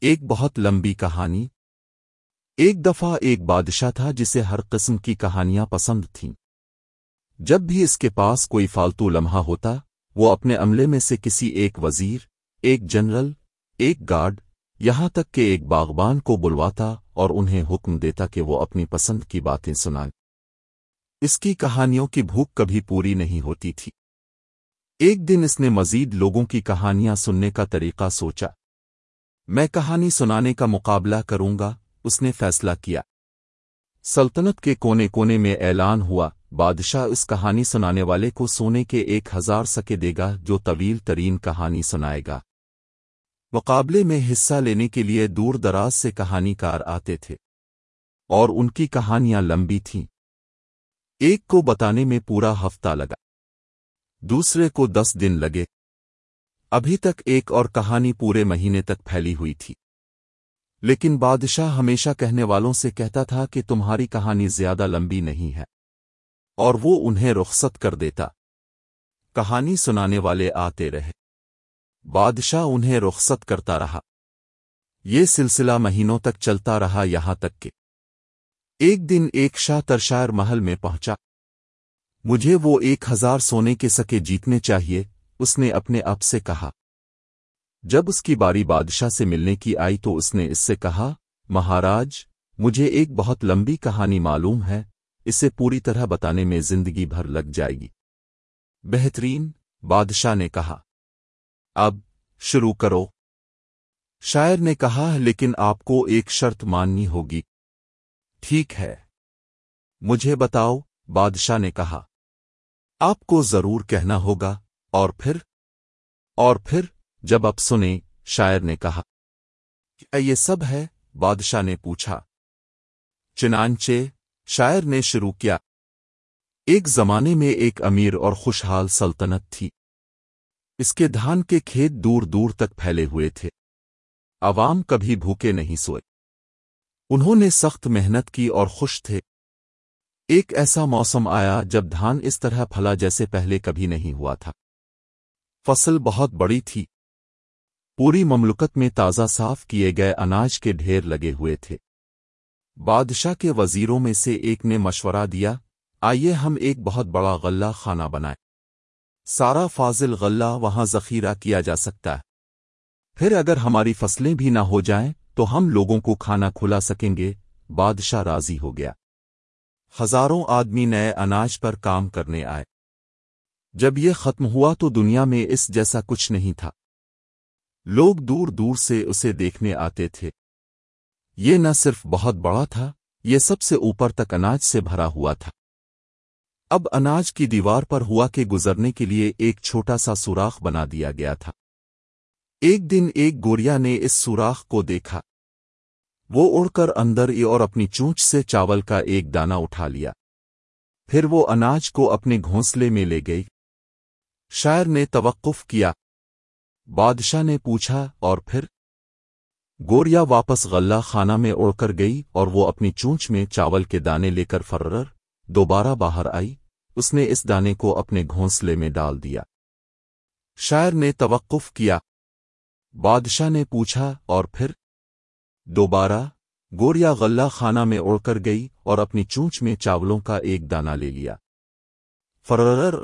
ایک بہت لمبی کہانی۔ ایک دفعہ ایک بادشاہ تھا جسے ہر قسم کی کہانیاں پسند تھیں۔ جب بھی اس کے پاس کوئی فالتو لمحہ ہوتا، وہ اپنے عملے میں سے کسی ایک وزیر، ایک جنرل، ایک گارڈ، یہاں تک کہ ایک باغبان کو بلواتا اور انہیں حکم دیتا کہ وہ اپنی پسند کی باتیں سنائیں۔ اس کی کہانیوں کی بھوک کبھی پوری نہیں ہوتی تھی۔ ایک دن اس نے مزید لوگوں کی کہانیاں سننے کا طریقہ سوچا۔ میں کہانی سنانے کا مقابلہ کروں گا، اس نے فیصلہ کیا۔ سلطنت کے کونے کونے میں اعلان ہوا، بادشاہ اس کہانی سنانے والے کو سونے کے ایک ہزار سکے دے گا جو طویل ترین کہانی سنائے گا۔ مقابلے میں حصہ لینے کے لیے دور دراز سے کہانی کار آتے تھے، اور ان کی کہانیاں لمبی تھیں۔ ایک کو بتانے میں پورا ہفتہ لگا، دوسرے کو دس دن لگے۔ ابھی تک ایک اور کہانی پورے مہینے تک پھیلی ہوئی تھی۔ لیکن بادشاہ ہمیشہ کہنے والوں سے کہتا تھا کہ تمہاری کہانی زیادہ لمبی نہیں ہے۔ اور وہ انہیں رخصت کر دیتا۔ کہانی سنانے والے آتے رہے۔ بادشاہ انہیں رخصت کرتا رہا۔ یہ سلسلہ مہینوں تک چلتا رہا یہاں تک کہ ایک دن ایک شاہ ترشائر محل میں پہنچا۔ مجھے وہ ایک ہزار سونے کے سکے جیتنے چاہیے۔ اس نے اپنے آپ سے کہا۔ جب اس کی باری بادشاہ سے ملنے کی آئی تو اس نے اس سے کہا، مہاراج، مجھے ایک بہت لمبی کہانی معلوم ہے، اسے پوری طرح بتانے میں زندگی بھر لگ جائے گی۔ بہترین، بادشاہ نے کہا۔ اب شروع کرو۔ شاعر نے کہا، لیکن آپ کو ایک شرط ماننی ہوگی۔ ٹھیک ہے۔ مجھے بتاؤ، بادشاہ نے کہا۔ آپ کو ضرور کہنا ہوگا۔ اور پھر اور پھر جب آپ سنیں، شاعر نے کہا کیا یہ سب ہے؟ بادشاہ نے پوچھا، چنانچہ شاعر نے شروع کیا، ایک زمانے میں ایک امیر اور خوشحال سلطنت تھی۔ اس کے دھان کے کھیت دور دور تک پھیلے ہوئے تھے۔ عوام کبھی بھوکے نہیں سوئے۔ انہوں نے سخت محنت کی اور خوش تھے۔ ایک ایسا موسم آیا جب دھان اس طرح پھلا جیسے پہلے کبھی نہیں ہوا تھا۔ فصل بہت بڑی تھی۔ پوری مملکت میں تازہ صاف کیے گئے اناج کے ڈھیر لگے ہوئے تھے۔ بادشاہ کے وزیروں میں سے ایک نے مشورہ دیا، آئیے ہم ایک بہت بڑا غلہ خانہ بنائیں۔ سارا فاضل غلہ وہاں ذخیرہ کیا جا سکتا ہے۔ پھر اگر ہماری فصلیں بھی نہ ہو جائیں، تو ہم لوگوں کو کھانا کھلا سکیں گے۔ بادشاہ راضی ہو گیا۔ ہزاروں آدمی نئے اناج پر کام کرنے آئے۔ جب یہ ختم ہوا تو دنیا میں اس جیسا کچھ نہیں تھا۔ لوگ دور دور سے اسے دیکھنے آتے تھے۔ یہ نہ صرف بہت بڑا تھا، یہ سب سے اوپر تک اناج سے بھرا ہوا تھا۔ اب اناج کی دیوار پر ہوا کے گزرنے کے لیے ایک چھوٹا سا سوراخ بنا دیا گیا تھا۔ ایک دن ایک گوریا نے اس سوراخ کو دیکھا۔ وہ اڑ کر اندر اور اپنی چونچ سے چاول کا ایک دانہ اٹھا لیا۔ پھر وہ اناج کو اپنے گھونسلے میں لے گئی۔ شاعر نے توقف کیا۔ بادشاہ نے پوچھا اور پھر؟ گوریا واپس غلہ خانہ میں اڑ کر گئی اور وہ اپنی چونچ میں چاول کے دانے لے کر فرر دوبارہ باہر آئی۔ اس نے اس دانے کو اپنے گھونسلے میں ڈال دیا۔ شاعر نے توقف کیا۔ بادشاہ نے پوچھا اور پھر؟ دوبارہ، گوریا غلہ خانہ میں اڑ کر گئی اور اپنی چونچ میں چاولوں کا ایک دانہ لے لیا۔ فرر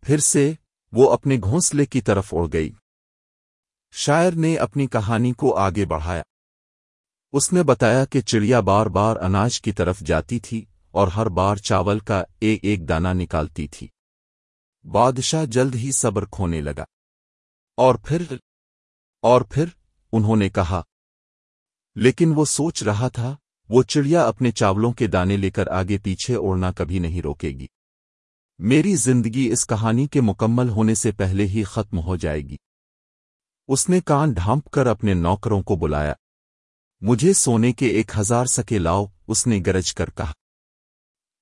پھر سے وہ اپنے گھونسلے کی طرف اڑ گئی۔ شاعر نے اپنی کہانی کو آگے بڑھایا۔ اس نے بتایا کہ چڑیا بار بار اناج کی طرف جاتی تھی اور ہر بار چاول کا ایک ایک دانہ نکالتی تھی۔ بادشاہ جلد ہی صبر کھونے لگا۔ اور پھر اور پھر انہوں نے کہا، لیکن وہ سوچ رہا تھا، وہ چڑیا اپنے چاولوں کے دانے لے کر آگے پیچھے اوڑنا کبھی نہیں روکے گی۔ میری زندگی اس کہانی کے مکمل ہونے سے پہلے ہی ختم ہو جائے گی۔ اس نے کان ڈھانپ کر اپنے نوکروں کو بلایا۔ مجھے سونے کے ایک ہزار سکے لاؤ، اس نے گرج کر کہا۔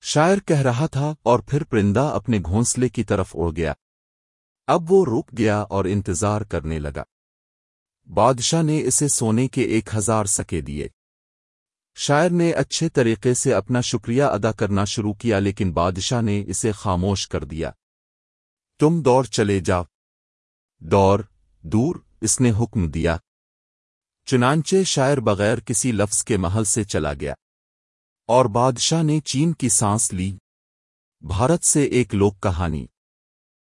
شاعر کہہ رہا تھا اور پھر پرندہ اپنے گھونسلے کی طرف اڑ گیا۔ اب وہ رک گیا اور انتظار کرنے لگا۔ بادشاہ نے اسے سونے کے ایک ہزار سکے دیے۔ شاعر نے اچھے طریقے سے اپنا شکریہ ادا کرنا شروع کیا لیکن بادشاہ نے اسے خاموش کر دیا۔ تم دوڑ چلے جاؤ۔ دور دور، اس نے حکم دیا۔ چنانچہ شاعر بغیر کسی لفظ کے محل سے چلا گیا۔ اور بادشاہ نے چین کی سانس لی۔ بھارت سے ایک لوک کہانی۔